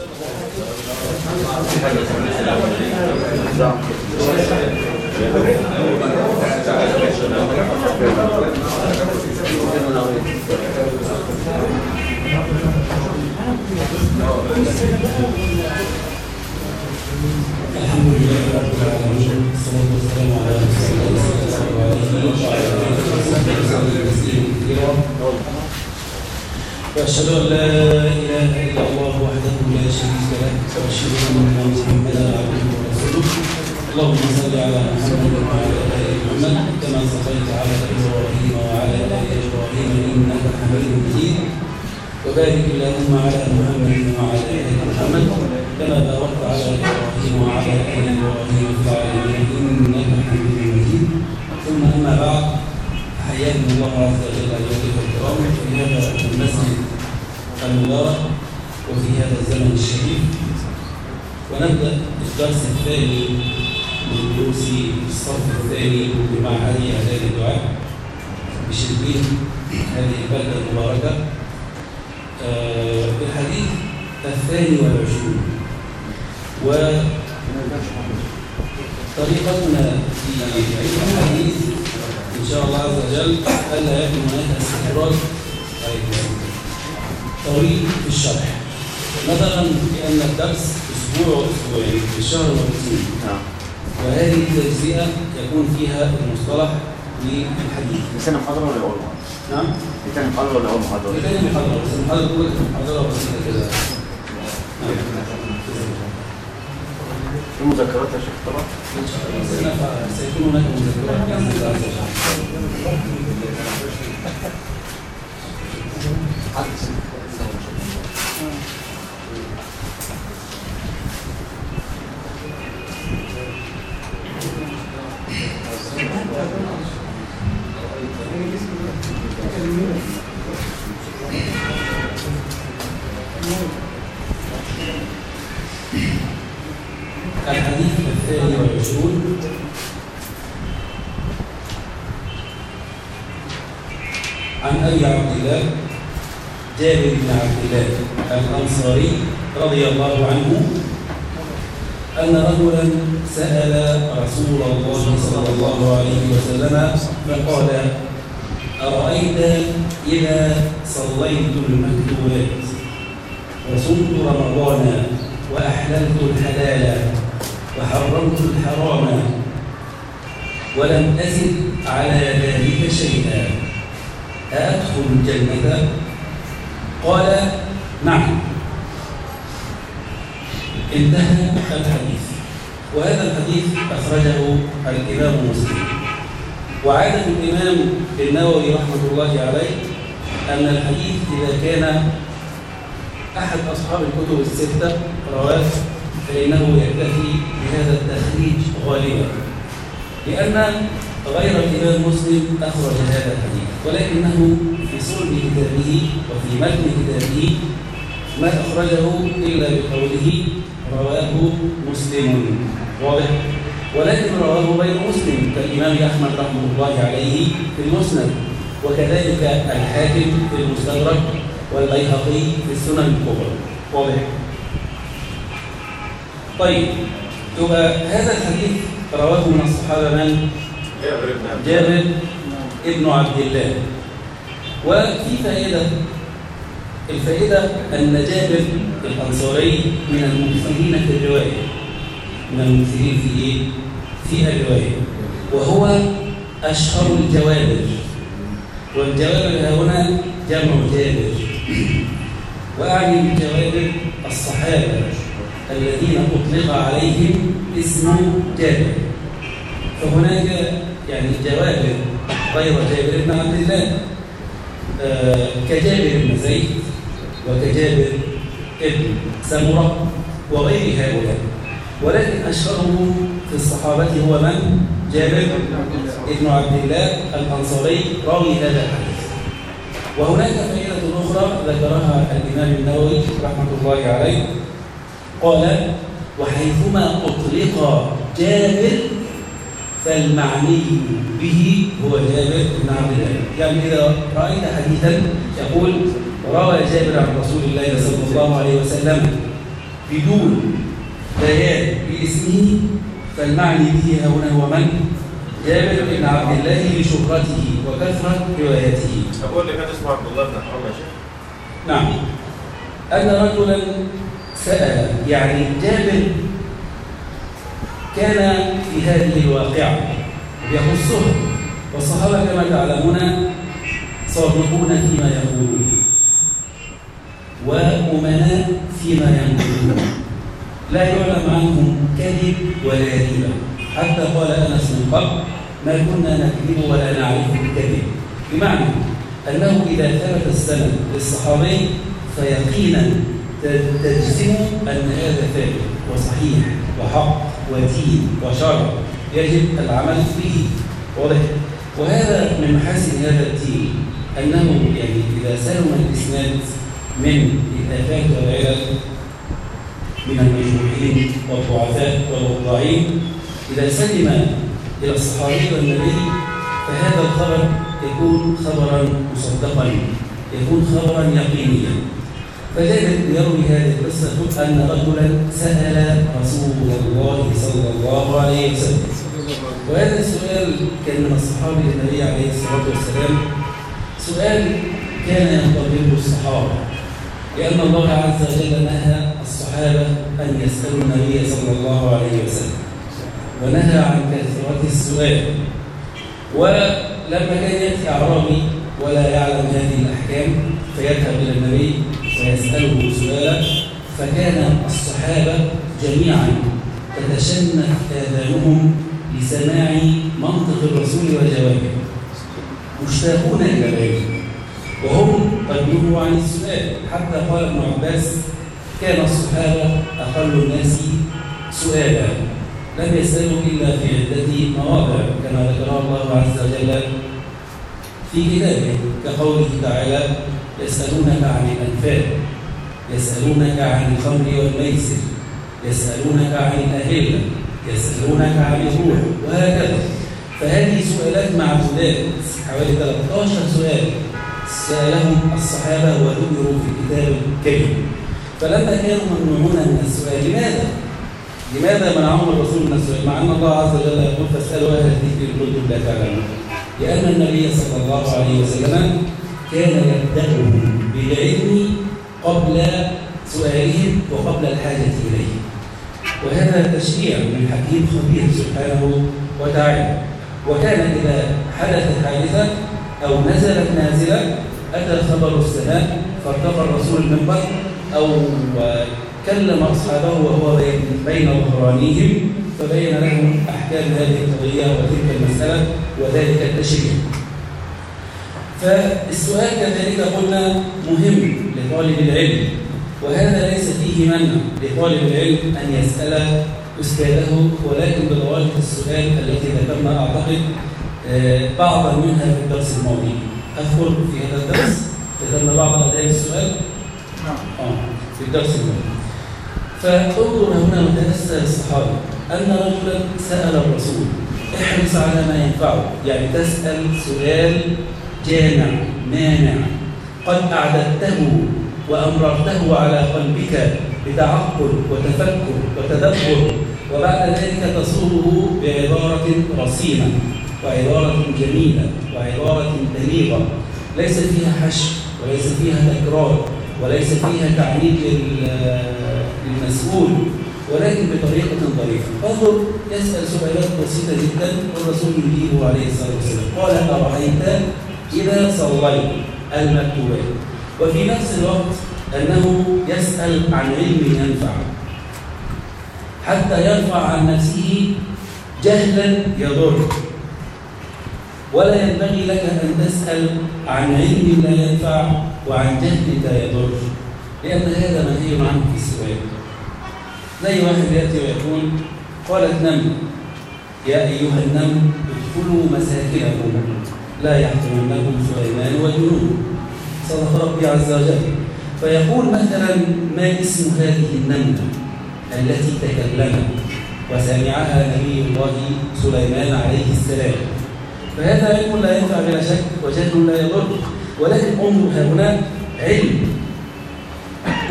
الحمد لله وأشهد أن لا إله إلا الله وحده لا شريك له وأشهد أن محمدا عبده ورسوله. اللهم صل على محمد وعلى آل محمد كما صليت على إبراهيم وعلى آل إبراهيم إنك حميد مجيد. وبارك اللهم على محمد وعلى آل محمد كما باركت على إبراهيم وعلى آل إبراهيم في العالمين إنك حميد مجيد. ثم أما بعد حياكم الله عز وجل أيها الكرام في هذا المسجد المبارك وفي هذا الزمن الشريف. ونبدأ الدرس الثاني من دروس الصف الثاني بمعهد إعداد الدعاء بشربين هذه البلدة المباركة. آه، بالحديث الثاني والعشرون. وطريقتنا في الحديث شاء الله عز وجل ألا يكون هناك استخراج طويل في الشرح نظرا لأن الدرس أسبوع وأسبوعين في الشهر والسنين وهذه التجزئة يكون فيها المصطلح للحديث. دي سنة محاضرة ولا أول محاضرة؟ نعم. تاني محاضرة ولا أول محاضرة؟ تاني محاضرة بس المحاضرة الأولى كانت محاضرة بسيطة كده في مذكرات يا شيخ طبعا؟ إن شاء الله سنف- سيكون هناك مذكرات بإذن الله عز وجل الحديث الثاني والعشرون. عن أبي عبد الله جابر بن عبد الله الأنصاري رضي الله عنه أن رجلا سأل رسول الله صلى الله عليه وسلم فقال أرأيت إذا صليت المكتوبات؟ وصمت رمضان وأحللت الحلال. وحرمت الحرام ولم أزد على ذلك شيئا. أأدخل الجنة؟ قال نعم. انتهى الحديث. وهذا الحديث أخرجه الإمام مسلم. وعادة الإمام النووي رحمة الله عليه أن الحديث إذا كان أحد أصحاب الكتب الستة رواه فإنه يكتفي بهذا التخريج غالبا لأن غير الإمام مسلم أخرج هذا الحديث ولكنه في صلب كتابه وفي متن كتابه ما أخرجه إلا بقوله رواه مسلم. واضح؟ ولكن رواه غير مسلم كالإمام أحمد رحمة الله عليه في المسند وكذلك الحاكم في المستدرك والبيهقي في السنن الكبرى. واضح؟ طيب يبقى هذا الحديث رواه من الصحابة من؟ جابر ابن عبد الله. وفي فائدة الفائدة أن جابر الأنصاري من المكثرين في الرواية. من المكثرين في إيه؟ في الرواية. وهو أشهر الجوابر. والجوابر هنا جمع جابر. وأعني بالجوابر الصحابة. الذين أطلق عليهم اسم جابر. فهناك يعني جوابر غير جابر بن عبد الله. آه كجابر بن زيد وكجابر ابن سمرة وغير هؤلاء. ولكن أشهرهم في الصحابة هو من؟ جابر ابن عبد الله الأنصاري راوي هذا الحديث وهناك فائدة أخرى ذكرها الإمام النووي رحمة الله عليه. قال وحيثما أطلق جابر فالمعني به هو جابر بن عبد الله. يعني إذا رأيت حديثا يقول روى جابر عن رسول الله صلى الله عليه وسلم بدون بيان باسمه فالمعني به هنا هو من؟ جابر بن عبد الله لشهرته وكثرة روايته أقول لك هذا اسمه عبد الله بن شيخ نعم. أن رجلا سأل يعني جابر كان في هذه الواقعة يخصها والصحابة كما تعلمون صادقون فيما يقولون وأمناء فيما ينقلون. لا يعلم عنهم كذب ولا ريبة حتى قال أنس من قبل ما كنا نكذب ولا نعرف الكذب. بمعنى أنه إذا ثبت السند للصحابي فيقينا تجزم أن هذا ثابت وصحيح وحق ودين وشرع يجب العمل به واضح؟ وهذا من محاسن هذا الدين أنه يعني إذا سلم الإسناد من الآفات والعلل من المجروحين والضعفاء والوضاعين إذا سلم إلى الصحابي والنبي فهذا الخبر يكون خبرا مصدقا يكون خبرا يقينيا. فذلك يروي هذه القصة أن رجلا سأل رسول الله صلى الله عليه وسلم. وهذا السؤال كان من الصحابة للنبي عليه الصلاة والسلام. سؤال كان ينتظره الصحابة لأن الله عز وجل نهى الصحابة أن يسألوا النبي صلى الله عليه وسلم ونهى عن كثرة السؤال. ولما كان يأتي أعرابي ولا يعلم هذه الأحكام فيذهب إلى النبي ويسأله سؤالا فكان الصحابة جميعا تتشنف آذانهم لسماع منطق الرسول وجوابه. مشتاقون إلى ذلك. وهم قد نهوا عن السؤال. حتى قال ابن عباس كان الصحابة أقل الناس سؤالا. لم يسألوا إلا في عدة مواضع كما ذكر الله عز وجل في كتابه كقوله تعالى يسألونك عن الأنفال يسألونك عن الخمر والميسر يسألونك عن الأهلة يسألونك عن الروح وهكذا. فهذه سؤالات معدودات حوالي 13 سؤال سألهم الصحابة وذكروا في الكتاب الكريم فلما كانوا ممنوعون من السؤال لماذا؟ لماذا منعهم الرسول من السؤال؟ مع أن الله عز وجل يقول فاسألوا أهل الذكر إن كنتم لا تعلمون. لأن النبي صلى الله عليه وسلم كان يبدأهم بالعلم قبل سؤالهم وقبل الحاجة إليه. وهذا تشريع من حكيم خبير سبحانه وتعالى. وكان إذا حدثت حادثة أو نزلت نازلة أتى خبر السماء فارتقى الرسول المنبر أو كلم أصحابه وهو بين ظهرانيهم فبين لهم أحكام هذه القضية وتلك المسألة وذلك التشريع. فالسؤال كذلك قلنا مهم لطالب العلم وهذا ليس فيه منع لطالب العلم أن يسأل أستاذه ولكن بضوابط السؤال التي ذكرنا أعتقد آه، بعضا منها في الدرس الماضي. أذكر في هذا الدرس؟ ذكرنا بعض أداء السؤال؟ آه في الدرس الماضي. فانظر هنا متأثر الصحابة. أن رجلا سأل الرسول احرص على ما ينفعه يعني تسأل سؤال جامع مانع قد أعددته وأمررته على قلبك بتعقل وتفكر وتدبر وبعد ذلك تصوره بعبارة رصينة وعبارة جميلة وعبارة بليغة ليس فيها حشو وليس فيها تكرار وليس فيها تعليق للمسؤول ولكن بطريقة ظريفة. انظر يسأل سؤالات بسيطة جدا والرسول يجيبه عليه الصلاة والسلام. قال أرأيت إذا صليت المكتوبات وفي نفس الوقت أنه يسأل عن علم ينفع. حتى يرفع عن نفسه جهلا يضر. ولا ينبغي لك أن تسأل عن علم لا ينفع وعن جهل لا يضر. لأن هذا منهي عنه في السؤال. زي واحد يأتي ويقول قالت نمل يا أيها النمل ادخلوا مساكنكم. لا يحطمنكم سليمان وجنود صدق ربي عز وجل. فيقول مثلا ما اسم هذه النملة التي تكلمت وسمعها نبي الله سليمان عليه السلام. فهذا علم لا ينفع بلا شك وجهل لا يضر. ولكن انظر هنا علم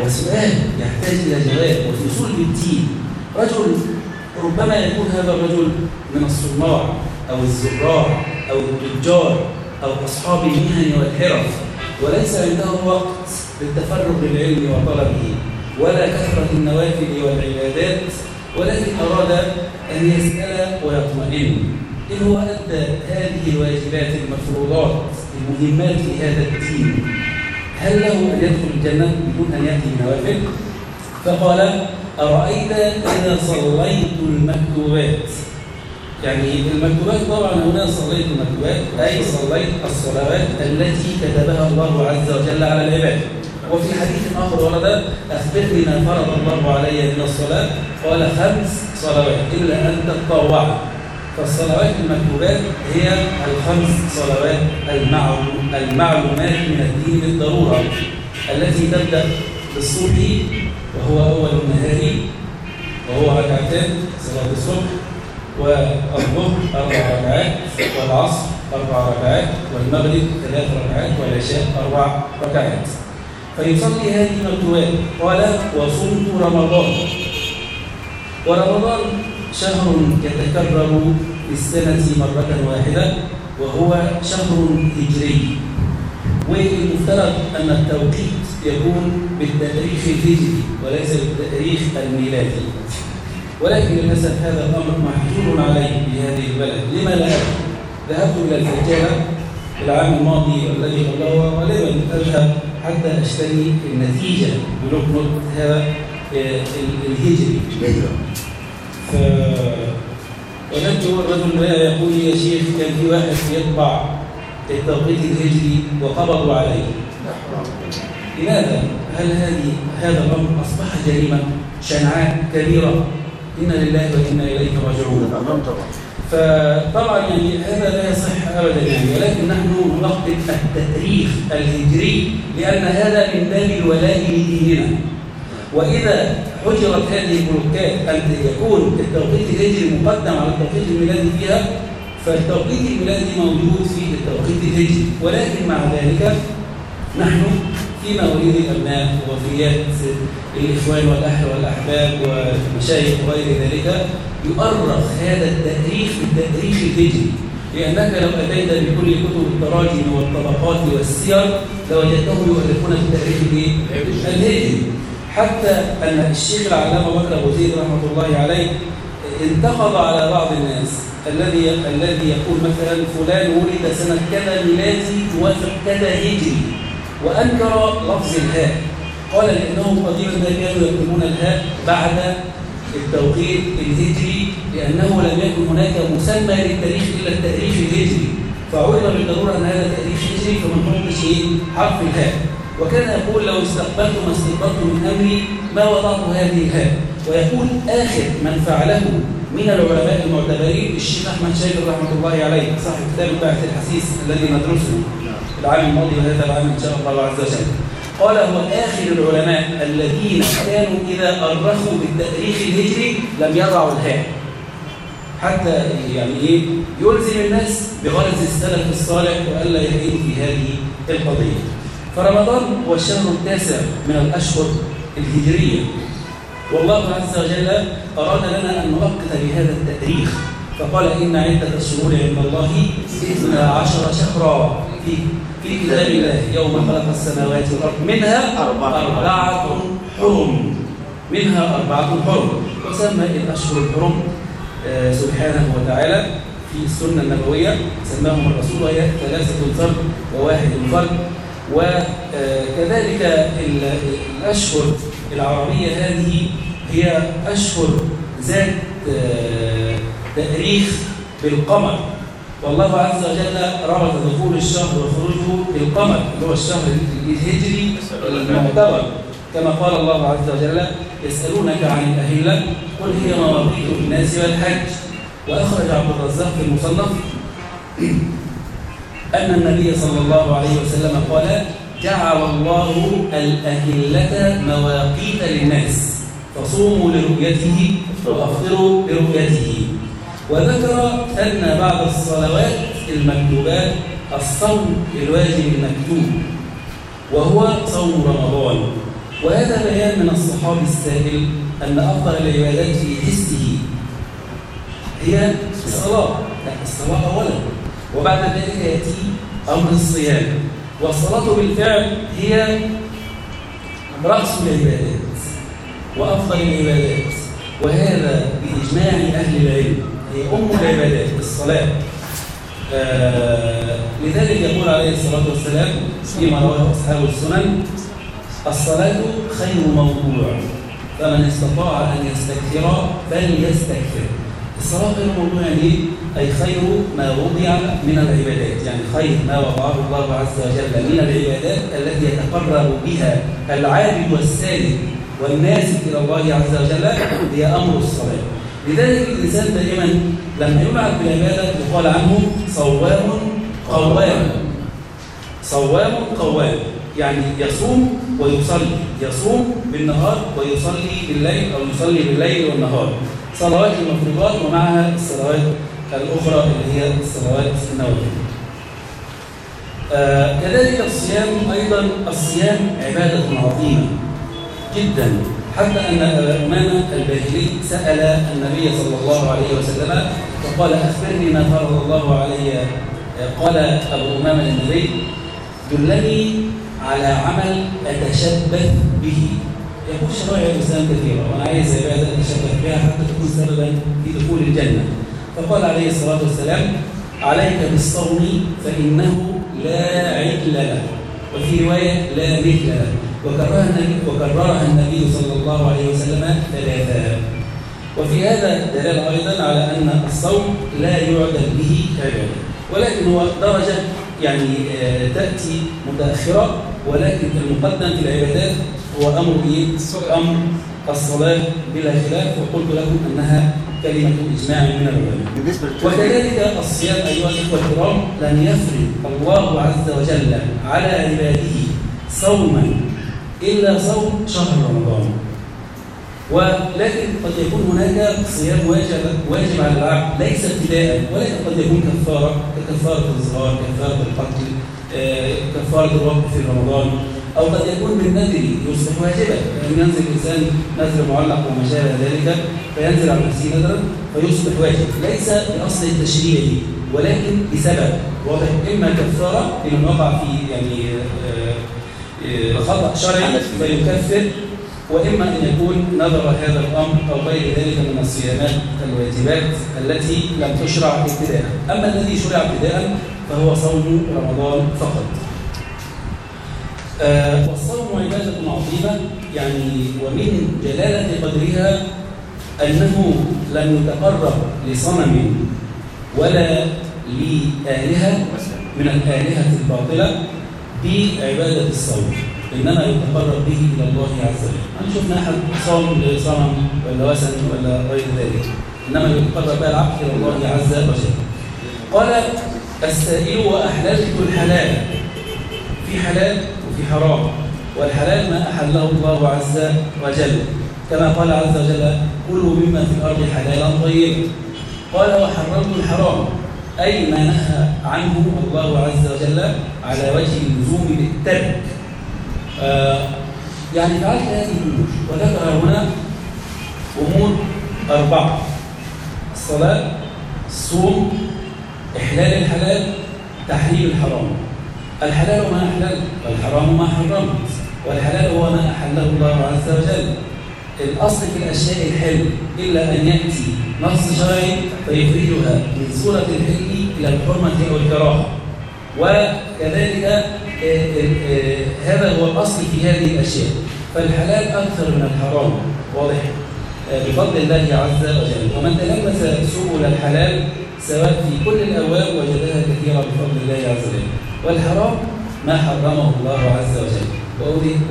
وسؤال يحتاج إلى جواب وفي صلب الدين رجل ربما يكون هذا الرجل من الصناع أو الزراع. أو التجار أو أصحاب المهن والحرف وليس عنده وقت للتفرغ للعلم وطلبه ولا كثرة النوافل والعبادات ولكن أراد أن يسأل ويطمئن إن هو أدى هذه الواجبات المفروضات المهمات في هذا الدين هل له أن يدخل الجنة بدون أن يأتي بنوافل؟ فقال أرأيت إذا صليت المكتوبات يعني المكتوبات طبعا هنا صليت المكتوبات أي صليت الصلوات التي كتبها الله عز وجل على العباد. وفي حديث آخر ورد أخبرني ما فرض الله علي من الصلاة؟ قال خمس صلوات إلا أن تتطوع. فالصلوات المكتوبات هي الخمس صلوات المعلومات من الدين بالضرورة التي تبدأ بالصبح وهو أول النهار وهو ركعتين صلاة الصبح. والظهر أربع ركعات والعصر أربع ركعات والمغرب ثلاث ركعات والعشاء أربع ركعات. فيصلي هذه المكتوبات. قال وصمت رمضان. ورمضان شهر يتكرر في السنة مرة واحدة وهو شهر هجري. والمفترض أن التوقيت يكون بالتاريخ الهجري وليس بالتاريخ الميلادي. ولكن للأسف هذا الأمر محجور عليه في هذه البلد. لما أدري ذهبت إلى الفجالة العام الماضي والذي قبله وغالبا أذهب حتى أشتري النتيجة بنقطة هذا الهجري. ف وجدت الرجل يقول يا شيخ كان في واحد يطبع التوقيت الهجري وقبضوا عليه. لماذا؟ هل هذه هذا الأمر أصبح جريمة شنعاء كبيرة؟ إنا لله وإنا إليه راجعون. تمام طبعا. فطبعا يعني هذا لا يصح ابدا يعني ولكن نحن ننقد التاريخ الهجري لأن هذا من باب الولاء لديننا. وإذا حجرت هذه البلوكات ان يكون التوقيت الهجري مقدم على التوقيت الميلادي فيها فالتوقيت الميلادي موجود في التوقيت الهجري ولكن مع ذلك نحن في مواليد الأبناء ووفيات الإخوان والاهل والأحباب والمشايخ وغير ذلك يؤرخ هذا التاريخ بالتاريخ الهجري. لأنك لو أتيت بكل كتب التراجم والطبقات والسير لوجدتهم يؤلفون بالتاريخ الهجري. حتى أن الشيخ العلامة بكر أبو زيد رحمة الله عليه انتقض على بعض الناس. الذي الذي يقول مثلا فلان ولد سنة كذا ميلادي توافق كذا هجري. وأنكر لفظ الهاء. قال لانهم قديما ما كانوا يكتبون الهاء بعد التوقيت الهجري لأنه لم يكن هناك مسمى للتاريخ إلا التاريخ الهجري. فعرض بالضرورة أن هذا تاريخ هجري نحطش إيه حرف الهاء. وكان يقول لو استقبلت ما استقبلت من أمري ما وضعت هذه الهاء؟ ويقول آخر من فعله من العلماء المعتبرين الشيخ أحمد شاكر رحمة الله عليه صاحب كتاب الباحث الحسيس الذي ندرسه. العام الماضي وهذا العام إن شاء الله عز وجل. قال هو آخر العلماء الذين كانوا إذا أرخوا بالتاريخ الهجري لم يضعوا الهاء. حتى يعني إيه؟ يلزم الناس بغرض السلف الصالح وألا يهينوا في هذه القضية. فرمضان هو الشهر التاسع من الأشهر الهجرية. والله عز وجل أراد لنا أن نؤقت بهذا التاريخ. فقال إن عدة الشهور عند الله إثنى عشر شهرا. في في كتاب الله يوم خلق السماوات والأرض. منها أربعة. أربعة حرم. منها أربعة حرم. وسمى الأشهر الحرم. آه، سبحانه وتعالى في السنة النبوية سماهم الرسول وهي ثلاثة فرد وواحد فرد وكذلك الأشهر العربية هذه هي أشهر ذات آه، تأريخ بالقمر. والله عز وجل ربط دخول الشهر وخروجه بالقمر اللي هو الشهر الهجري المعتبر كما قال الله عز وجل يسألونك عن الأهلة قل هي مواقيت للناس والحج. وأخرج عبد الرزاق في المصنف أن النبي صلى الله عليه وسلم قال جعل الله الأهلة مواقيت للناس فصوموا لرؤيته وأفطروا لرؤيته. وذكر أن بعد الصلوات المكتوبات الصوم الواجب المكتوب وهو صوم رمضان. وهذا بيان من الصحابي السائل أن أفضل العبادات في حسه هي الصلاة لا الصلاة أولا وبعد ذلك يأتي أمر الصيام. والصلاة بالفعل هي رأس العبادات وأفضل العبادات وهذا بإجماع أهل العلم. أم العبادات الصلاة. آه لذلك يقول عليه الصلاة والسلام فيما رواه أصحاب السنن الصلاة خير موضوع فمن استطاع أن يستكثر فليستكثر. الصلاة خير موضوع يعني أي خير ما وضع من العبادات يعني خير ما وضعه الله عز وجل من العبادات التي يتقرب بها العابد والسالك والناسك إلى الله عز وجل هي أمر الصلاة. لذلك الإنسان دائما لما يبعث بالعبادة يقال عنه صوام قوام. صوام قوام. يعني يصوم ويصلي. يصوم بالنهار ويصلي بالليل أو يصلي بالليل والنهار. صلوات المفروضات ومعها الصلوات الأخرى اللي هي الصلوات النوافل آه كذلك الصيام أيضا الصيام عبادة عظيمة جدا. حتى أن أمامة الباهلي سأل النبي صلى الله عليه وسلم فقال أخبرني ما فرض الله علي. قال أبو أمامة للنبي دلني على عمل أتشبث به. يقول شرائع الإسلام كثيرة وأنا عايز عبادة أتشبث بها حتى تكون سببا في دخول الجنة. فقال عليه الصلاة والسلام عليك بالصوم فإنه لا عدل له وفي رواية لا مثل له. وكررها النبي, وكررها النبي صلى الله عليه وسلم ثلاثا وفي هذا دلالة أيضا على أن الصوم لا يعدل به عبادة ولكن هو درجة يعني تأتي متأخرة ولكن المقدم في العبادات هو أمر إيه؟ أمر الصلاة بلا خلاف وقلت لكم أنها كلمة إجماع من العلماء. وكذلك الصيام أيها الإخوة الكرام لم يفرض الله عز وجل على عباده صوما إلا صوم شهر رمضان. ولكن قد يكون هناك صيام واجب واجب على العبد ليس ابتداء ولكن قد يكون كفارة ككفاره الظهار كفارة القتل آه، كفارة الوقت في رمضان أو قد يكون من نذر يصبح واجبا. يعني ينزل الإنسان نذر معلق وما شابه ذلك فينزل على نفسه نذرا فيصبح واجب. ليس بأصل التشريعي ولكن بسبب. واضح إما كفارة لمن وقع في يعني خطا شرعي فيكفر وإما أن يكون نظر هذا الأمر أو غير ذلك من الصيامات الواجبات التي لم تشرع ابتداء. أما الذي شرع ابتداء فهو صوم رمضان فقط. آه والصوم عبادة عظيمة يعني ومن جلالة قدرها أنه لم يتقرب لصنم ولا لآلهة من الآلهة الباطلة بعبادة الصوم إنما يتقرب به إلى الله عز وجل. أنا شفنا أحد صوم لصنم ولا وثن ولا غير ذلك. إنما يتقرب بها العبد إلى الله عز وجل. قال السائل وأحللت الحلال في حلال وفي حرام. والحلال ما أحله الله عز وجل. كما قال عز وجل كلوا مما في الأرض حلالا طيبا. قال وحرمت الحرام. أي ما نهى عنه الله عز وجل على وجه اللزوم بالترك. آه يعني فعلت هذه الأمور وذكر هنا أمور أربعة. الصلاة الصوم إحلال الحلال تحريم الحرام. الحلال ما أحلل والحرام ما حرمت. والحلال هو ما أحله الله عز وجل. الأصل في الأشياء الحل إلا أن يأتي نص شرعي فيخرجها من صورة الحل إلى الحرمة أو الكراهة وكذلك هذا هو الأصل في هذه الأشياء. فالحلال أكثر من الحرام واضح؟ بفضل الله عز وجل. ومن تلمس سبل الحلال سواء في كل الأبواب وجدها كثيرة بفضل الله عز وجل. والحرام ما حرمه الله عز وجل.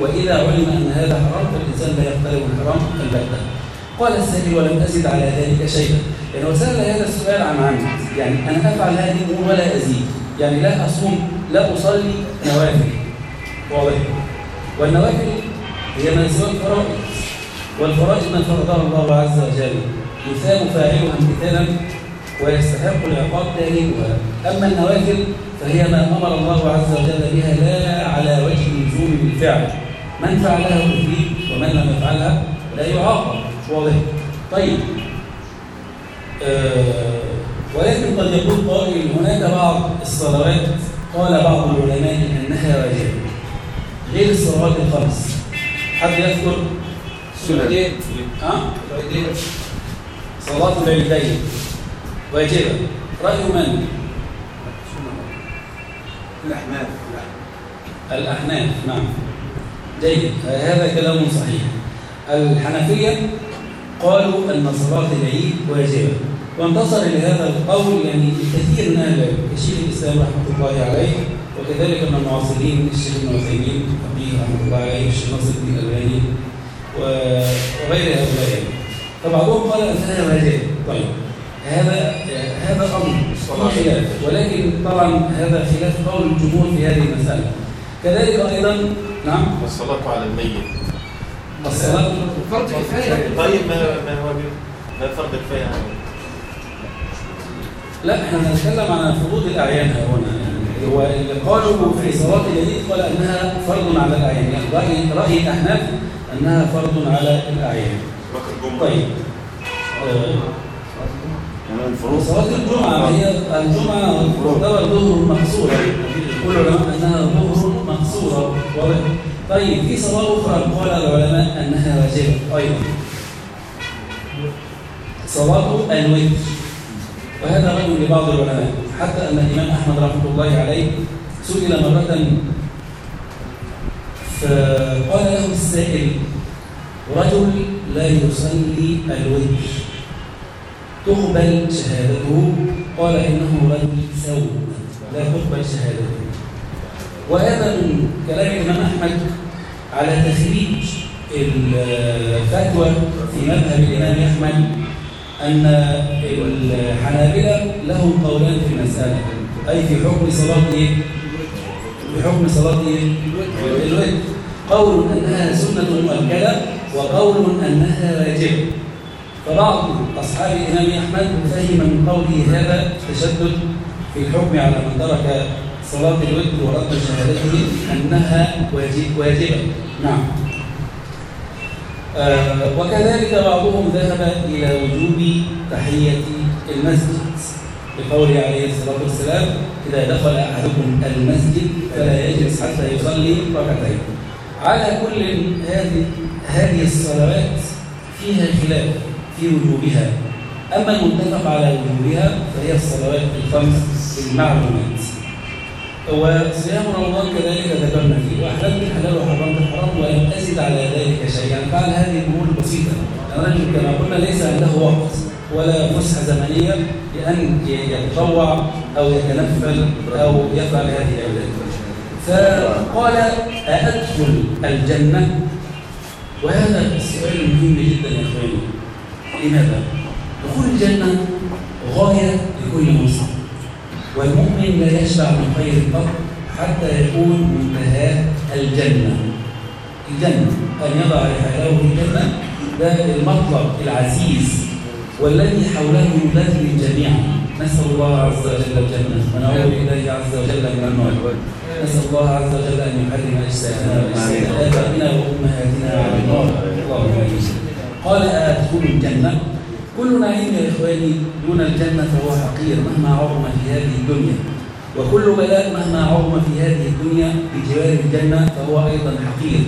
وإذا علم أن هذا حرام فالإنسان لا يقترب الحرام البتة قال السائل ولم أزد على ذلك شيئا. يعني هو سأل هذا السؤال عن عمد يعني أنا أفعل هذه الأمور ولا أزيد. يعني لا أصوم لا أصلي نوافل. واضح. والنوافل هي من سوى الفرائض. والفرائض من فرضها الله عز وجل. يثاب فاعلها امتثالا ويستحق العقاب تاركها أما النوافل فهي ما أمر الله عز وجل بها لا على وجه اللزوم بالفعل من فعلها يثيب ومن لم يفعلها لا يعاقب. واضح. طيب. آه ولكن قد يقول قائل هناك بعض الصلوات قال بعض العلماء إنها واجبة. غير الصلوات الخمس. حد يذكر؟ العيدين ها؟ العيدين صلاة العيدين. واجبة. رأي من؟ الأحناف. الأحناف نعم. جيد. هذا كلام صحيح. الحنفية؟ قالوا أن صلاة العيد واجبة. وانتصر لهذا القول يعني كثير من أهل العلم كشيخ الإسلام رحمة الله عليه وكذلك من المعاصرين الشيخ ابن عثيمين فقيه رحمة الله عليه الشيخ ناصر الدين الألباني وغير هؤلاء. يعني. فبعضهم قال أنها واجبة. طيب هذا هذا أمر في خلاف. ولكن طبعا هذا خلاف قول الجمهور في هذه المسألة. كذلك أيضا نعم؟ والصلاة على الميت. الصلاة فرض كفاية. طيب ما ما هو ما فرض كفاية؟ يعني لا إحنا هنتكلم عن فروض الأعيان هنا يعني هو اللي قالوا في صلاة العيد قال أنها فرض على الأعيان يعني رأي رأي الأحناف أنها فرض على الأعيان. طيب. آه، يعني الفروض صلاة الجمعة هي الجمعة تعتبر ظهر مقصورة. كل العلماء أنها ظهر مقصورة. واضح؟ طيب في صلاة أخرى قال العلماء أنها واجبة. أيضا صلاة الوتر وهذا رجل لبعض العلماء. حتى أن الإمام أحمد رحمة الله عليه سئل مرة فقال له السائل رجل لا يصلي الوتر تقبل شهادته؟ قال إنه رجل سوء لا تقبل شهادته. وهذا من كلام الإمام أحمد. على تخريج الفتوى في مذهب الإمام أحمد أن الحنابلة لهم قولان في المسألة أي في حكم صلاة إيه؟ في حكم صلاة إيه؟ الوتر قول أنها سنة مؤكدة وقول أنها واجبة فبعض أصحاب الإمام أحمد فهم من قوله هذا تشدد في الحكم على من ترك صلاة الوتر ورد شهادته أنها واجب واجبة. نعم. آه وكذلك بعضهم ذهب إلى وجوب تحية المسجد. بقوله عليه الصلاة والسلام إذا دخل أحدكم المسجد فلا يجلس حتى يصلي ركعتين. على كل هذه هذه الصلوات فيها خلاف في وجوبها. أما المتفق على وجوبها فهي الصلوات الخمس المعلومات وصيام رمضان كذلك ذكرنا فيه. وأحللت الحلال وحرمت الحرام ولم أزد على ذلك شيئا. فعل هذه الأمور البسيطة الرجل كما قلنا ليس عنده وقت ولا فسحة زمنية لأن يتطوع أو يتنفل أو يفعل هذه العبادات فقال أأدخل الجنة؟ وهذا السؤال مهم جدا يا إخواني. لماذا؟ دخول الجنة غاية لكل مسلم. والمؤمن لا يشبع من خير قط حتى يكون منتهى الجنة. الجنة أن يضع رحاله في الجنة ده المطلب العزيز والذي حوله يبذل جميعا نسأل الله عز وجل الجنة. ونعوذ بالله عز وجل من النار. نسأل الله عز وجل أن يحرم أجسادنا وأجساد آبائنا وأمهاتنا. على النار اللهم آمين. قال أدخل الجنة. كل نعيم يا إخواني دون الجنة فهو حقير مهما عظم في هذه الدنيا. وكل بلاء مهما عظم في هذه الدنيا بجوار الجنة فهو أيضا حقير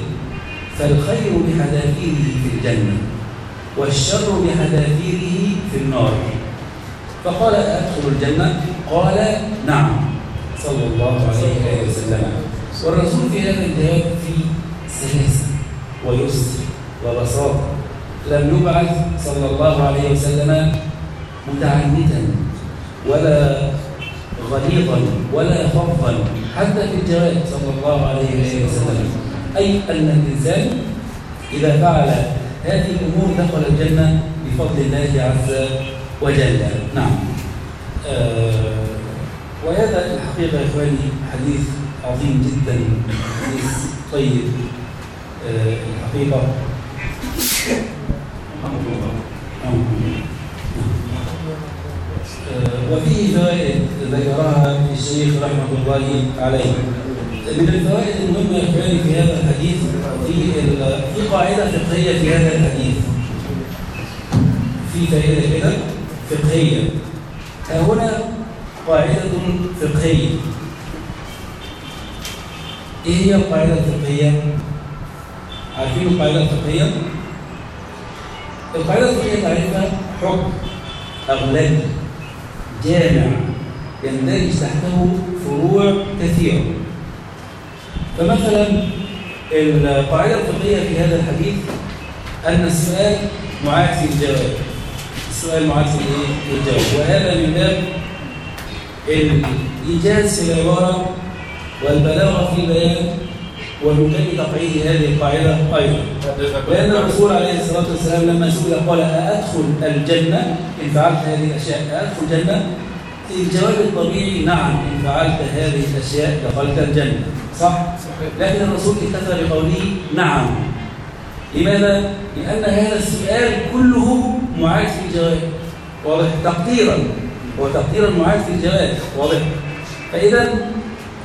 فالخير بحذافيره في الجنة والشر بحذافيره في النار. فقال أدخل الجنة؟ قال نعم. صلى الله عليه وسلم. والرسول في هذا الجواب في سلاسة ويسر وبساطة. لم يبعث صلى الله عليه وسلم متعنتا ولا غليظا ولا فظا حتى في الجواب صلى الله عليه وسلم. أي أن الإنسان إذا فعل هذه الأمور دخل الجنة بفضل الله عز وجل. نعم. آه وهذا الحقيقة يا إخواني حديث عظيم جدا حديث طيب. آه الحقيقة وفيه فوائد ذكرها الشيخ رحمة الله عليه من الفوائد المهمة يا في هذا الحديث في في قاعدة فقهية في هذا الحديث في فائدة كده فقهية ها هنا قاعدة فقهية إيه هي القاعدة الفقهية؟ عارفين القاعدة الفقهية؟ القاعدة الفقهية تعرفها حكم أغلبي جامع يندرج تحته فروع كثيرة. فمثلا القاعدة الفقهية في هذا الحديث أن السؤال معاكس الجواب. السؤال معاكس الإيه؟ الجواب. وهذا من باب الإيجاز في العبارة والبلاغة في البيان باب تقعيد هذه القاعدة. أيضا لأن الرسول عليه الصلاة والسلام لما سئل قال أأدخل الجنة؟ إن فعلت هذه الأشياء. أأدخل الجنة؟ الجواب الطبيعي نعم إن فعلت هذه الأشياء دخلت الجنة. صح؟ لكن الرسول اكتفى بقوله نعم. لماذا؟ لأن هذا السؤال كله معاد في الجواب. واضح؟ تقديرا. هو تقديرا معاد في الجواب. واضح؟ فإذا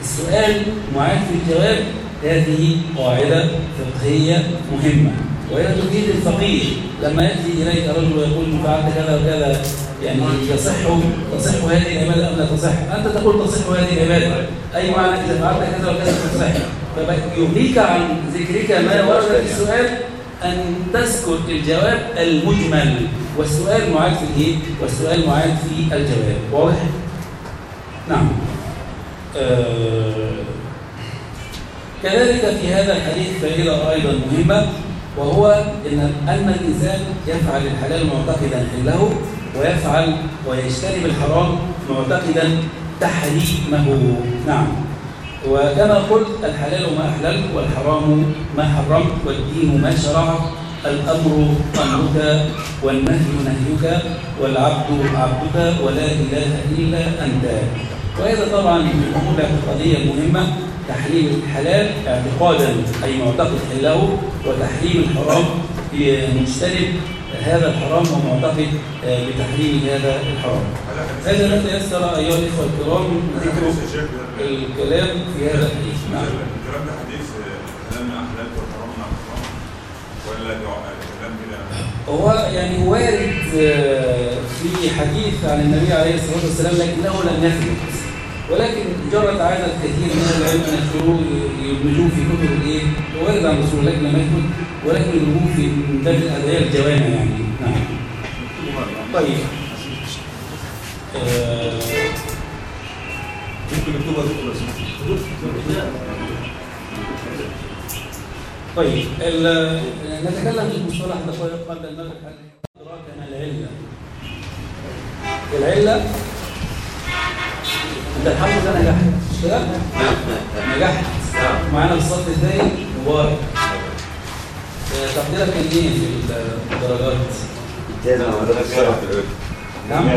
السؤال معاد في الجواب هذه قاعدة فقهية مهمة وهي تفيد الفقيه. لما يأتي إليك رجل ويقول فعلت كذا وكذا يعني تصح تصح هذه العبادة أم لا تصح؟ أنت تقول تصح هذه العبادة. أي معنى؟ إذا فعلت كذا وكذا تصح. فيغنيك عن ذكرك ما ورد في السؤال أن تسكت الجواب المجمل والسؤال معاد في الإيه؟ والسؤال معاد في الجواب. واضح؟ نعم. آه كذلك في هذا الحديث فائدة أيضا مهمة وهو إن أن الإنسان يفعل الحلال معتقدا حله ويفعل ويجتنب الحرام معتقدا تحريمه. نعم. وكما قلت الحلال ما أحللت والحرام ما حرمت والدين ما شرعت الأمر أمرك والنهي نهيك والعبد عبدك ولا إله إلا أنت. وهذا طبعا من الأمور الاعتقادية المهمة تحريم الحلال اعتقادا أي معتقد حله وتحريم الحرام مجتنب هذا الحرام ومعتقد بتحريم هذا الحرام. هذا ما تيسر أيها الإخوة الكرام ذكر الكلام في هذا الحديث. نعم. الكلام ده حديث كلام أحلال والحرام مع الحرام ولا كلام كده هو يعني وارد في حديث عن النبي عليه الصلاة والسلام لكنه لم يثبت. ولكن جرت عادة كثير من العلم أن يذكروه يدمجوه في كتب الإيه؟ وارد عن رسول الله لم يثبت ولكن يدمجوه في من باب الأدعية الجوامع يعني نعم طيب ممكن نكتبها دكتور طيب نتكلم في المصطلح دقائق قبل المغرب هل أدراك ما العلة؟ العلة أنت الحمد لله نجحت مش كده؟ نجحت معانا في الصف الثاني مبارك. آه، تقديرك كان إيه في الدرجات؟ نعم؟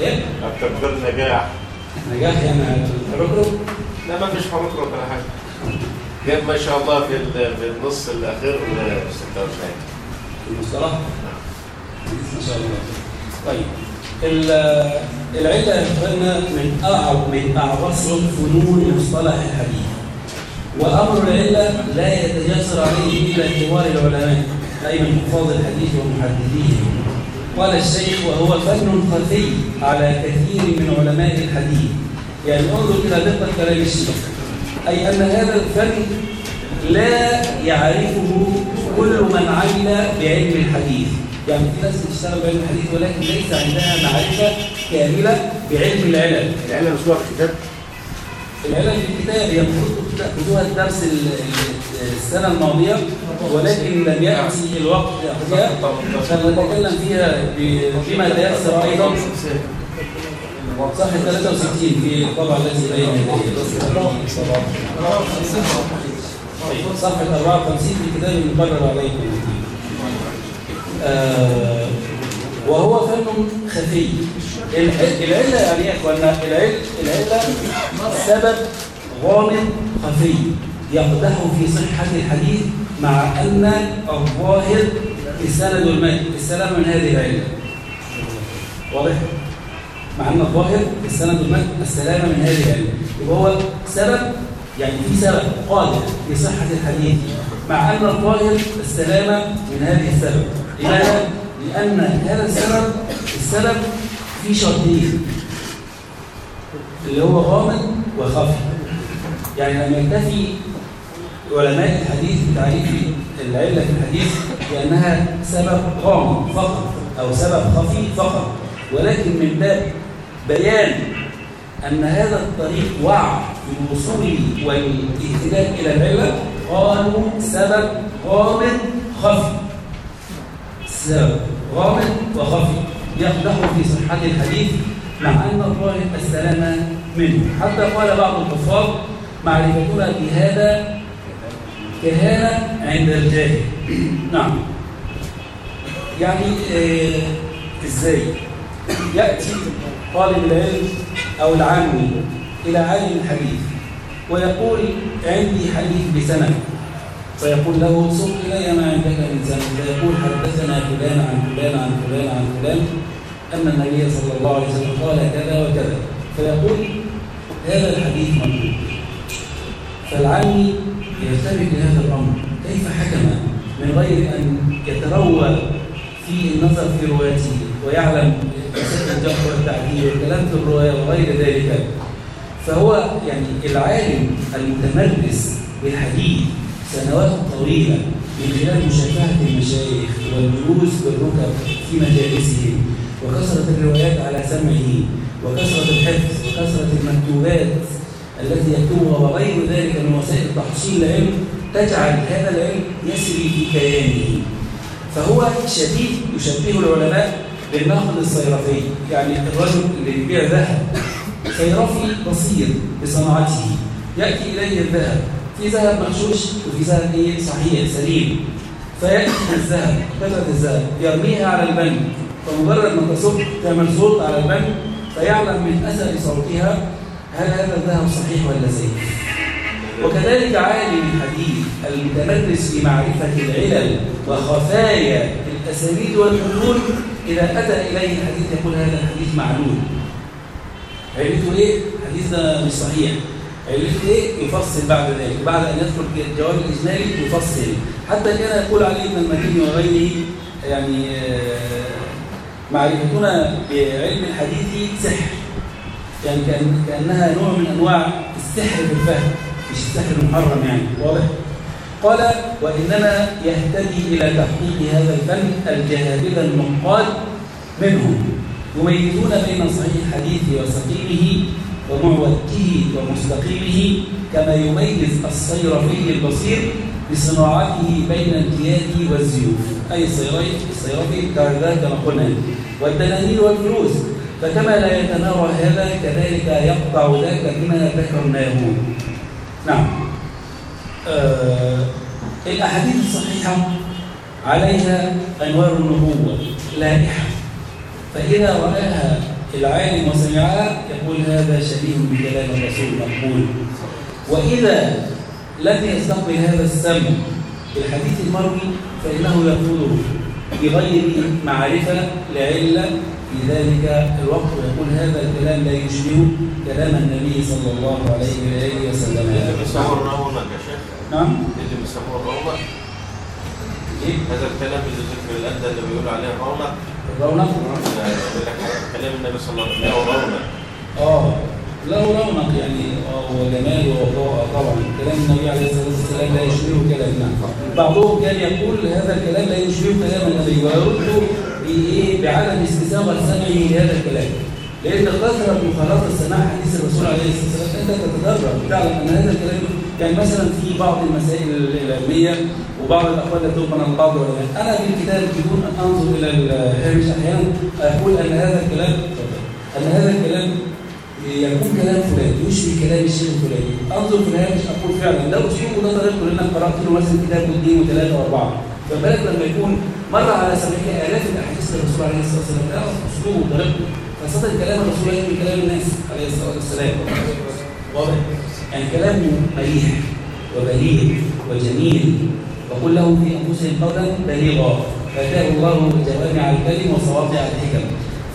إيه؟ تقدير نجاح. نجاح يعني ركرك لا ما فيش حركة ولا حاجة. جاب ما شاء الله في ال- في النص الأخير 96 في المصطلح؟ ما شاء الله. طيب ال- العلة يا اخوانا من أعظم من أعرص فنون مصطلح الحديث. وأمر العلة لا يتجاسر عليه إلا كبار العلماء أي من حفاظ الحديث ومحدثيه قال الشيخ وهو فن خفي على كثير من علماء الحديث. يعني انظر إلى دقة كلام الشيخ. أي أن هذا الفن لا يعرفه كل من عمل بعلم الحديث. يعني في ناس بتشتغل بعلم الحديث ولكن ليس عندها معرفة كاملة بعلم العلل. العلم مش في الكتاب. العلل في الكتاب هي المفروض تاخذوها الدرس ال- ال- السنة الماضية ولكن لم يأتي الوقت لأخذها فنتكلم فيها بما تيسر أيضا. صفحة 63 في الطبعة التي بين يدي طيب، صفحة 54 في الكتاب المقرر عليكم. آه وهو فن خفي. الع- العلة يعني يا اخوانا العلة سبب غامض خفي يقدح في صحة الحديث مع أن الظاهر السند والمتن السلام من هذه العلة. واضح؟ مع أن الظاهر السند والمتن السلامة من هذه العلة. يبقى هو سبب يعني في سبب قادر لصحة الحديث مع أن الظاهر السلامة من هذه السبب. لماذا؟ لأن هذا السبب السبب فيه شرطين. اللي هو غامض وخفي. يعني لما يكتفي علماء الحديث بتعريف العلة في الحديث بأنها سبب غامض فقط أو سبب خفي فقط. ولكن من باب بيان أن هذا الطريق وعى في الوصول والإهتداء إلى العلة قالوا سبب غامض خفي. سبب غامض وخفي. يقدح في صحة الحديث مع أن الظاهر السلامة منه. حتى قال بعض الكفار معرفتنا بهذا كهانة عند الجاهل. نعم. يعني آه إزاي؟ يأتي طالب العلم أو العامي إلى عالم الحديث ويقول عندي حديث بسنة فيقول له سوق إلي ما عندك من سنة فيقول حدثنا فلان عن فلان عن فلان عن فلان أن النبي صلى الله عليه وسلم قال كذا وكذا. فيقول هذا الحديث مطلوب فالعامي يرتبك لهذا الأمر. كيف حكم من غير أن يتروى في النظر في روايته ويعلم مسألة الجرح والتعديل والكلام في الرواية وغير ذلك؟ فهو يعني العالم المتمرس بالحديث سنوات طويلة من خلال مشافهة المشايخ والجلوس بالركب في مجالسهم وكثرة الروايات على سمعه وكثرة الحفظ وكثرة المكتوبات التي يكتبها وغير ذلك من وسائل تحصيل العلم تجعل هذا العلم يسري في كيانه. فهو شديد يشبهه العلماء بالناقد الصيرفي يعني الرجل اللي بيبيع ذهب صيرفي بصير بصناعته. يأتي إليه الذهب ذهب مغشوش ذهب إيه؟ صحيح سليم. فيأتي الذهب. قطعة الذهب. يرميها على البنك. فمجرد ما تصب صوت على البنك. فيعلم من أثر صوتها هل هذا الذهب صحيح ولا زيف وكذلك عالم الحديث المتمرس في معرفة العلل وخفايا الأسانيد والحلول. إذا أتى إليه الحديث يقول هذا الحديث معلول. إيه؟ الحديث ده مش صحيح. إيه؟ يفصل بعد ذلك بعد أن يدخل الجواب الإجمالي يفصل حتى كان يقول علي بن المديني وغيره يعني معرفتنا بعلم الحديث سحر يعني كأن كأنها نوع من أنواع السحر في الفهم مش السحر المحرم يعني واضح قال وإنما يهتدي إلى تحقيق هذا الفن الجهابذة النقاد منهم يميزون بين صحيح الحديث وسقيمه ومعوجه ومستقيمه كما يميز الصيرفي البصير بصناعته بين الكياد والزيوف. أي الصيرفي الصيرفي. كذا كما قلنا. والدنانير والفلوس. فكما لا يتناول هذا كذلك يقطع ذاك بما ذكرناه. نعم. آه الأحاديث الصحيحة عليها أنوار النبوة لائحة. فإذا رآها العالم وسمعها يقول هذا شبيه بكلام الرسول مقبول وإذا لم يستقبل هذا السمع الحديث المروي فإنه يرفضه بغير معرفة لعلة في ذلك الوقت ويقول هذا الكلام لا يشبه كلام النبي صلى الله عليه وآله وسلم. اللي بيسموه الرونق يا شيخ. نعم. اللي بيسموه الرونق إيه؟ هذا الكلام اللي ذكر الأندى اللي بيقولوا عليه الرونق لك كلام النبي صلى الله عليه وسلم له رونق. آه له رونق يعني آه وجمال ووقار طبعا. كلام النبي عليه الصلاة والسلام لا يشبهه كلامنا بعضهم كان يقول هذا الكلام لا يشبه كلام النبي ويرد بايه بعدم استساغه سمعه لهذا الكلام. لأن كثره مخالطه السماع حديث الرسول عليه الصلاة والسلام أنت تتدرب تعلم أن هذا الكلام يعني مثلا في بعض المسائل العلمية وبعض الاقوال التي تؤمن عن أنا في الكتاب بدون أن أنظر إلى الهامش أحيانا أقول أن هذا الكلام أن هذا الكلام يكون كلام فلان يشبه كلام الشيخ الفلاني. أنظر في الهامش أقول فعلا لو اسلوبه ده طريقته لانك قرأت له مثلا كتاب واثنين وثلاثة وأربعة. فبالك لما يكون مر على سمعه آلاف الأحاديث للرسول عليه الصلاة والسلام ده أسلوبه وطريقته. خاصه كلام الرسول يشبه كلام الناس عليه الصلاة والسلام. واضح. يعني كلامه مريح وبليغ وجميل. وقل له في أنفسهم قولا بليغا. فأتاه الله جوامع الكلم وصواطع الحكم.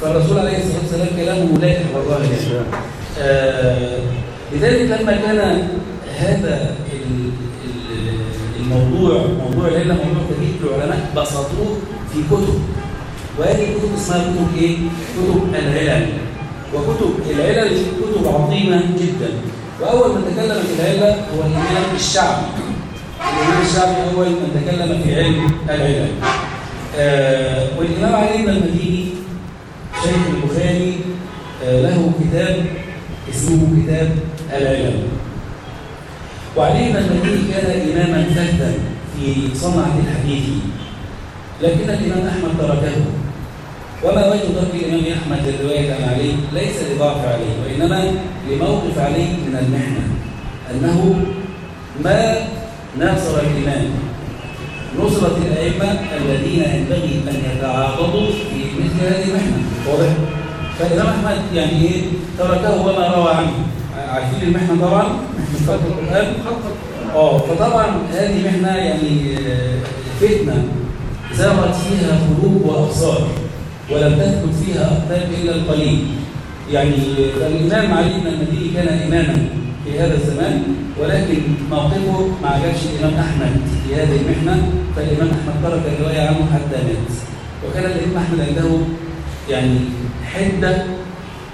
فالرسول عليه الصلاة والسلام كلامه ملائح والله. آه لذلك لما كان هذا ال- ال- الموضوع موضوع العلة موضوع كبير العلماء بسطوه في كتب. وهذه الكتب اسمها كتب إيه؟ كتب العلل. وكتب العلل كتب عظيمة جدا. وأول من تكلم في العلة هو الإمام الشعبي. الإمام الشعبي أول من تكلم في علم العلل آه والإمام علي بن المديني شيخ البخاري آه له كتاب اسمه كتاب العلل وعلي بن المديني كان إماما فذا في صنعة الحديث لكن الإمام أحمد تركه. وما وجه ترك الإمام أحمد للرواية عن علي ليس لضعف علي وإنما لموقف علي من المحنة أنه ما ناصر الإمام نصرة الأئمة الذين ينبغي أن يتعاقبوا في مثل هذه المحنة. واضح؟ فالإمام أحمد يعني إيه؟ تركه وما روى عنه. عارفين المحنة طبعا؟ محنة خلق القرآن آه فطبعا هذه محنة يعني آه، فتنة زرت فيها قلوب وأبصار. ولم تثبت فيها أقدام إلا القليل. يعني الإمام علي بن المديني كان إماما في هذا الزمان ولكن موقفه ما عجبش الإمام أحمد في هذه المحنة فالإمام أحمد ترك الرواية عنه حتى مات. وكان الإمام أحمد عنده يعني حدة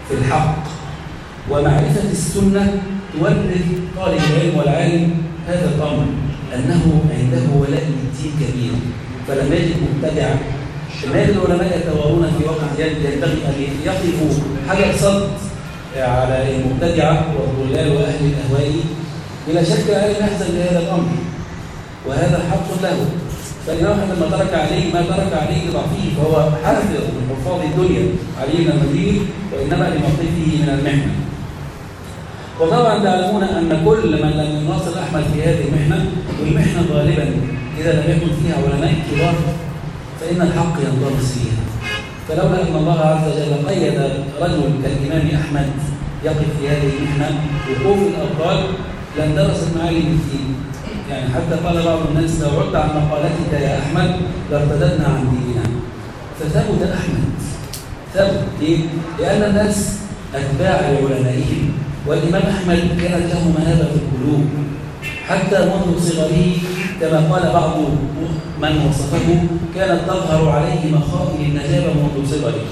في الحق ومعرفة السنة تورث طالب العلم والعالم هذا الأمر أنه عنده ولاء للدين كبير فلم يجد مبتدعا لماذا العلماء يتوارون في واقع ينبغي أن يقفوا حجر صد على المبتدعة والضلال وأهل الأهواء. بلا شك العالم يحزن لهذا الأمر وهذا حق له. فالإمام أحمد لما ترك عليه ما ترك عليه لضعفه فهو حافظ من حفاظ الدنيا علي بن المديني وإنما لموقفه من المحنة. وطبعا تعلمون أن كل من لم يناصر أحمد في هذه المحنة والمحنة غالبا إذا لم يكن فيها علماء كبار. فإن الحق ينطمس فيها. فلولا أن الله عز وجل قيد رجل كالإمام أحمد يقف في هذه المحنة وقوف الأبطال لاندرست معالم الدين. يعني حتى قال بعض الناس لو رد عن مقالتك يا أحمد لارتددنا عن ديننا. فثبت أحمد. ثبت. ليه؟ لأن الناس أتباع لعلمائهم والإمام أحمد كانت له مهابة في القلوب. حتى منذ صغره كما قال بعض من وصفه كانت تظهر عليه مخائل النجابة منذ صغره.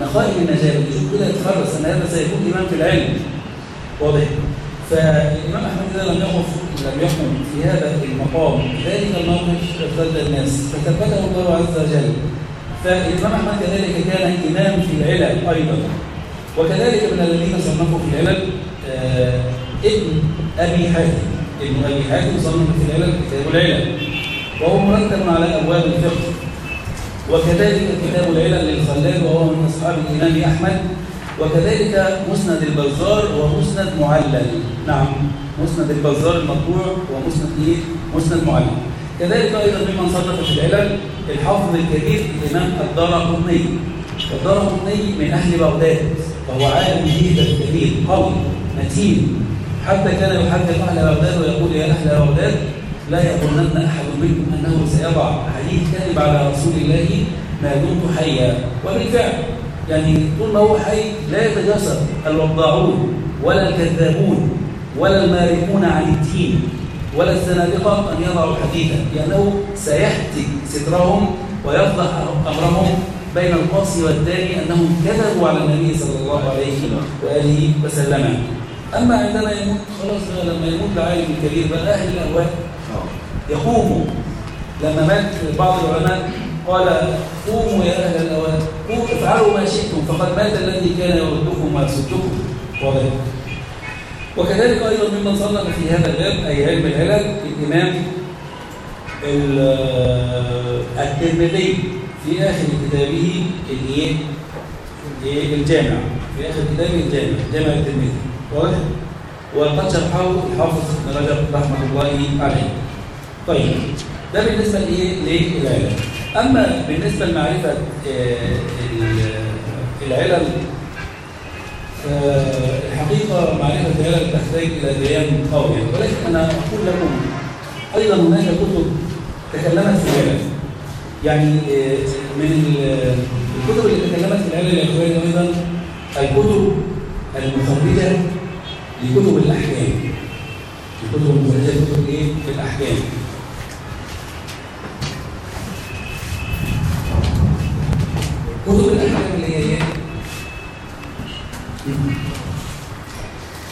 مخائل النجابة يشوف كده يتخرس أن هذا سيكون إمام في العلم. واضح؟ فالإمام أحمد إذا لم يقف لم يقم في هذا المقام. ذلك الموقف ارتد الناس. فثبته الله عز وجل. فالإمام أحمد كذلك كان إمام في العلل أيضا. وكذلك من الذين صنفوا في العلل آه ابن أبي حاتم. صنف في العلل كتاب العلل وهو مرتب على أبواب الفقه. وكذلك كتاب العلل للخلال وهو من أصحاب الإمام أحمد. وكذلك مسند البزار ومسند معلل. نعم مسند البزار المطبوع ومسند إيه؟ مسند معلل. كذلك أيضا ممن صنف في العلل الحافظ الكبير الإمام الدار قطني. الدار قطني من أهل بغداد وهو عالم جيد كبير قوي متين. حتى كان يحدث أهل بغداد ويقول يا أهل بغداد لا يظنن أحد منكم أنه سيضع حديث كذب على رسول الله ما دمت حيا. وبالفعل يعني طول ما هو حي لا يتجاسر الوضاعون ولا الكذابون ولا المارقون عن الدين ولا الزنادقة أن يضعوا حديثا لأنه سيحتك سترهم ويفضح أمرهم بين القاصي والداني أنهم كذبوا على النبي صلى الله عليه وآله وسلم. أما عندما يموت خلاص لما يموت العالم الكبير بقى أهل الأهواء يقوموا لما مات بعض العلماء قال قوموا يا أهل الأهواء قوموا افعلوا ما شئتم فقد مات الذي كان يردكم ويصدكم واضح. وكذلك أيضا ممن صنف في هذا الباب أي علم العلل الإمام الترمذي في آخر كتابه الإيه؟ الجامع. في آخر كتابه الجامع جامع الترمذي. واضح؟ وقد شرحه الحافظ ابن رجب رحمة الله عليه. طيب ده بالنسبة لإيه؟ للعلل. أما بالنسبة لمعرفة العلل الحقيقة معرفة العلل تحتاج إلى بيان قوي ولكن أنا أقول لكم أيضا هناك كتب تكلمت في العلل. يعني من الكتب اللي تكلمت في العلل يا إخواني أيضا الكتب المخرجة لكتب الأحكام الكتب المفردية كتب إيه؟ في الأحكام كتب الأحكام اللي هي إيه؟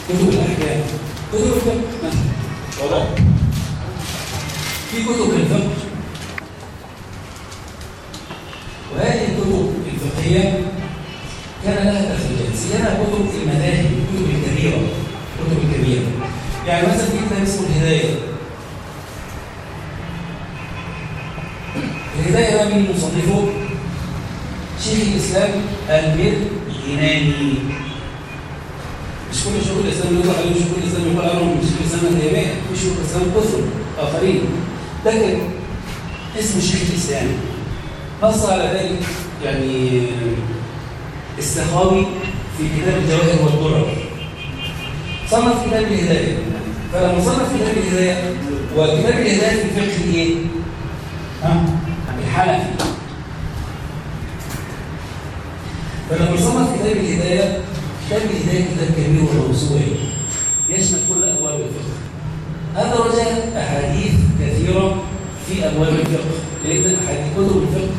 كتب الأحكام كتب الفقه يعني مثلا في كتاب اسمه الهداية الهداية ده مين مصنفه؟ شيخ الإسلام أمير يناني مش كل شغل الإسلام يقول عليه شغل الإسلام يقول عنهم مش شيخ الإسلام الياباني في شغل الإسلام كثر آخرين لكن اسم شيخ الإسلام نص على ذلك يعني السخاوي في كتاب الجواهر والدرر صنف كتاب الهداية فلما صنف كتاب الهداية وكتاب الهداية في فقه إيه؟ ها؟ الحنفي فلما صنف كتاب الهداية كتاب الهداية كتاب كبير وموسوعي يشمل كل أبواب الفقه هذا وجه أحاديث كثيرة في أبواب الفقه لأن أحاديث كتب الفقه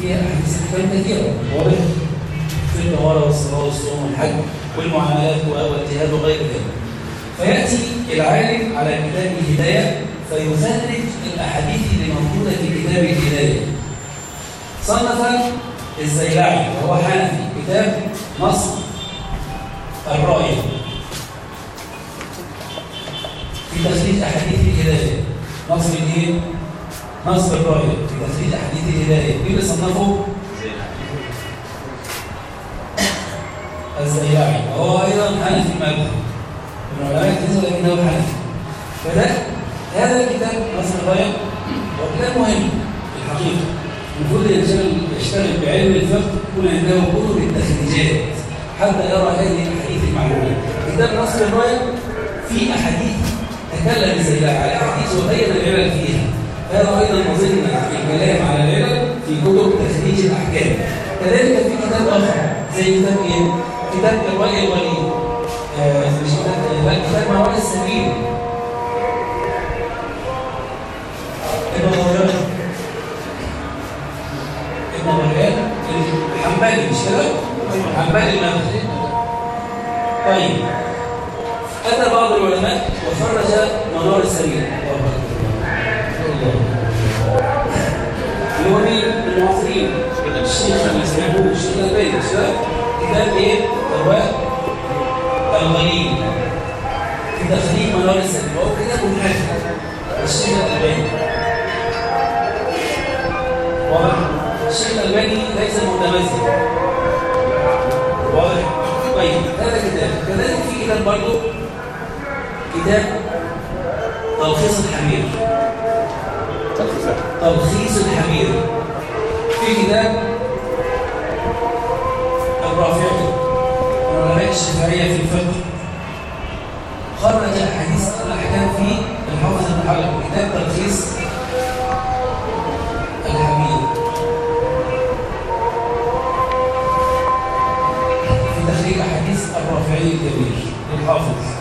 فيها أحاديث أحكام كثيرة واضح؟ في الطهارة والصلاة والصوم والحج والمعاملات والاجتهاد وغير ذلك فيأتي العالم على كتاب الهداية فيخرج الأحاديث اللي موجودة في كتاب الهداية صنف الزيلعي وهو حنفي كتاب نصر الرائي في تخريج أحاديث الهداية نصر الايه؟ نصر الرائي في تخريج أحاديث الهداية مين اللي صنفه؟ الزيلعي وهو أيضا حنفي مذهب من علماء الحديث ولكنه حنفي فده هذا الكتاب نصر الراية هو كتاب مهم في الحقيقة المفروض يشتغل يشتغل بعلم الفقه يكون عنده كتب التخريجات حتى يرى هذه الاحاديث المعلومات كتاب نصر الراية فيه احاديث تكلم الزيلعي على احاديث وبين العلل فيها هذا أيضا اظن الكلام على العلل في كتب تخريج الاحكام كذلك في كتاب اخر زي كتاب إيه؟ كتاب الرأي الغليل المعاصرين الشيخ يسمعوش الشيخ البيت مش؟ كتاب إيه؟ رواء الغليل في تخريج منار السبيل وهو كتاب محدد الشيخ الألباني. واضح؟ الشيخ الألباني ليس متمزج. واضح؟ طيب هذا كتاب. كذلك في كتاب برضه كتاب تلخيص الحمير. تلخيص الحمير. في كتاب الرافعي الشافعية في الفقه خرج أحاديث الأحكام في بن حجر كتاب تلخيص الحميد. في تخريج أحاديث الرافعي الكبير للحافظ.